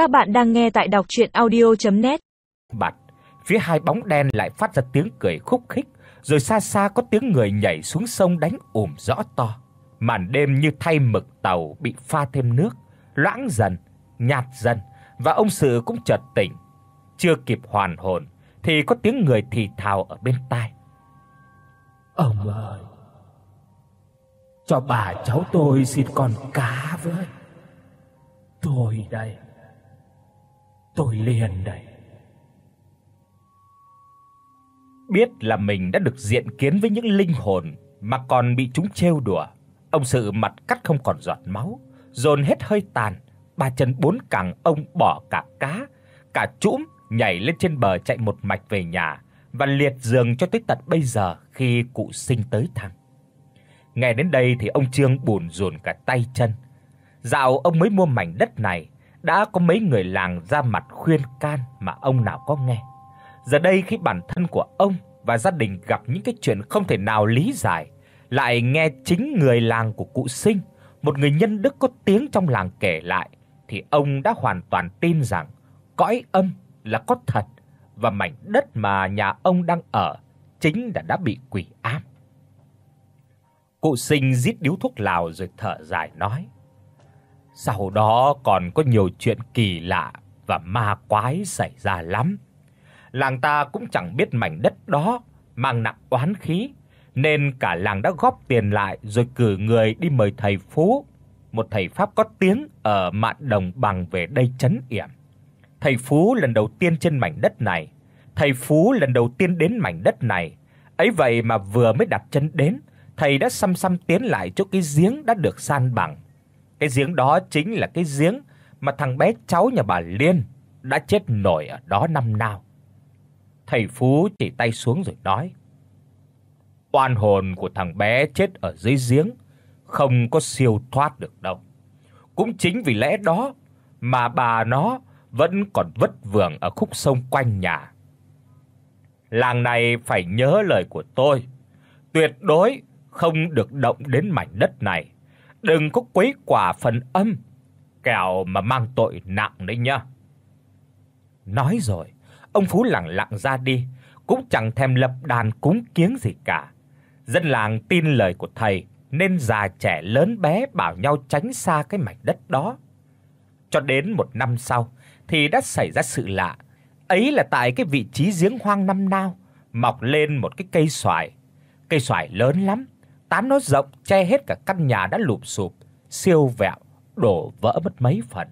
Các bạn đang nghe tại đọc audio net Bạt, phía hai bóng đen lại phát ra tiếng cười khúc khích, rồi xa xa có tiếng người nhảy xuống sông đánh ùm rõ to. Màn đêm như thay mực tàu bị pha thêm nước, loãng dần, nhạt dần và ông sự cũng chợt tỉnh. Chưa kịp hoàn hồn thì có tiếng người thì thào ở bên tai. Ông ơi, cho bà cháu tôi xin con cá với. Tôi đây. Tôi liền đây. Biết là mình đã được diện kiến với những linh hồn mà còn bị chúng trêu đùa, ông sự mặt cắt không còn giọt máu, dồn hết hơi tàn, ba chân bốn cẳng ông bỏ cả cá, cả trũm nhảy lên trên bờ chạy một mạch về nhà và liệt giường cho tới tận bây giờ khi cụ sinh tới thăm. Nghe đến đây thì ông Trương buồn rủn cả tay chân. Dạo ông mới mua mảnh đất này, đã có mấy người làng ra mặt khuyên can mà ông nào có nghe. Giờ đây khi bản thân của ông và gia đình gặp những cái chuyện không thể nào lý giải, lại nghe chính người làng của cụ Sinh, một người nhân đức có tiếng trong làng kể lại thì ông đã hoàn toàn tin rằng cõi âm là có thật và mảnh đất mà nhà ông đang ở chính đã đã bị quỷ ám. Cụ Sinh rít điếu thuốc lào rồi thở dài nói: "Sau đó còn có nhiều chuyện kỳ lạ và ma quái xảy ra lắm. Làng ta cũng chẳng biết mảnh đất đó mang nặng oán khí, nên cả làng đã góp tiền lại rồi cử người đi mời thầy Phú, một thầy pháp có tiếng ở Mạn Đồng bằng về đây trấn yểm. Thầy Phú lần đầu tiên trên mảnh đất này, thầy Phú lần đầu tiên đến mảnh đất này, ấy vậy mà vừa mới đặt chân đến thầy đã xăm xăm tiến lại chỗ cái giếng đã được san bằng. Cái giếng đó chính là cái giếng mà thằng bé cháu nhà bà Liên đã chết nổi ở đó năm nào. Thầy Phú chỉ tay xuống rồi nói: "Oan hồn của thằng bé chết ở dưới giếng không có siêu thoát được đâu. Cũng chính vì lẽ đó mà bà nó vẫn còn vất vưởng ở khúc sông quanh nhà. Làng này phải nhớ lời của tôi, tuyệt đối không được động đến mảnh đất này. Đừng có quấy quả phần âm, kẻo mà mang tội nặng đấy nhá. Nói rồi, ông Phú lặng lặng ra đi, cũng chẳng thèm lập đàn cúng kiếng gì cả. Dân làng tin lời của thầy nên già trẻ lớn bé bảo nhau tránh xa cái mảnh đất đó. Cho đến một năm sau thì đã xảy ra sự lạ. Ấy là tại cái vị trí giếng hoang năm nào mọc lên một cái cây xoài. Cây xoài lớn lắm, tán nó rộng che hết cả căn nhà đã lụp sụp siêu vẹo, đổ vỡ mất mấy phần.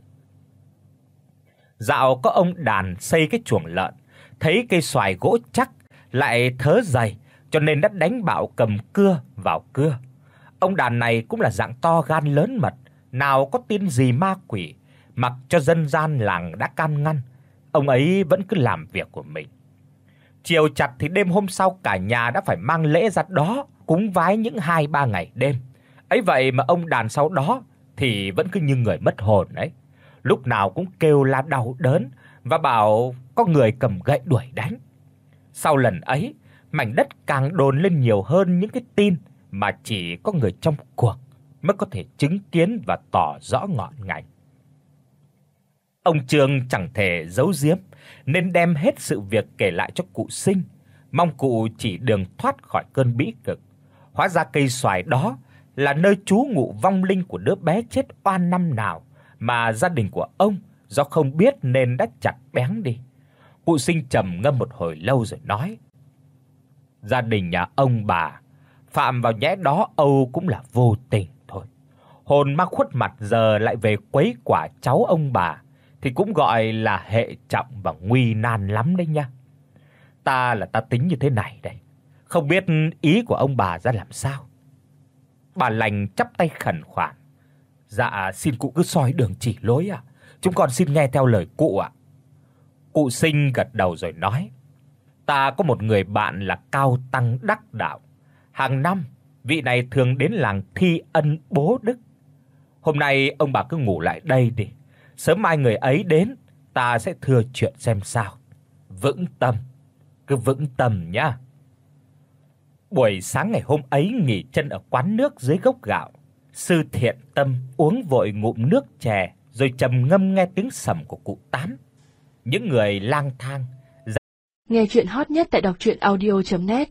Dạo có ông đàn xây cái chuồng lợn, thấy cây xoài gỗ chắc lại thớ dày, cho nên đã đánh bạo cầm cưa vào cưa. Ông đàn này cũng là dạng to gan lớn mật, nào có tin gì ma quỷ, mặc cho dân gian làng đã can ngăn, ông ấy vẫn cứ làm việc của mình. Chiều chặt thì đêm hôm sau cả nhà đã phải mang lễ ra đó cúng vái những 2 3 ngày đêm. Ấy vậy mà ông đàn sau đó thì vẫn cứ như người mất hồn ấy. Lúc nào cũng kêu la đau đớn và bảo có người cầm gậy đuổi đánh. Sau lần ấy, mảnh đất càng đồn lên nhiều hơn những cái tin mà chỉ có người trong cuộc mới có thể chứng kiến và tỏ rõ ngọn ngành. Ông Trương chẳng thể giấu giếm nên đem hết sự việc kể lại cho cụ Sinh, mong cụ chỉ đường thoát khỏi cơn bĩ cực. Hóa ra cây xoài đó là nơi trú ngụ vong linh của đứa bé chết oan năm nào mà gia đình của ông do không biết nên đã chặt bén đi. Cụ Sinh trầm ngâm một hồi lâu rồi nói: Gia đình nhà ông bà phạm vào nhẽ đó Âu cũng là vô tình thôi. Hồn ma khuất mặt giờ lại về quấy quả cháu ông bà thì cũng gọi là hệ trọng và nguy nan lắm đấy nha. Ta là ta tính như thế này đây, không biết ý của ông bà ra làm sao. Bà lành chắp tay khẩn khoản. Dạ xin cụ cứ soi đường chỉ lối ạ. À. Chúng con xin nghe theo lời cụ ạ. Cụ Sinh gật đầu rồi nói: "Ta có một người bạn là cao tăng đắc đạo. Hàng năm vị này thường đến làng thi ân bố đức. Hôm nay ông bà cứ ngủ lại đây đi, sớm mai người ấy đến, ta sẽ thừa chuyện xem sao. Vững tâm, cứ vững tâm nhá." Buổi sáng ngày hôm ấy nghỉ chân ở quán nước dưới gốc gạo, sư thiện tâm uống vội ngụm nước chè rồi trầm ngâm nghe tiếng sẩm của cụ tám. Những người lang thang. Nghe truyện hot nhất tại doctruyenaudio.net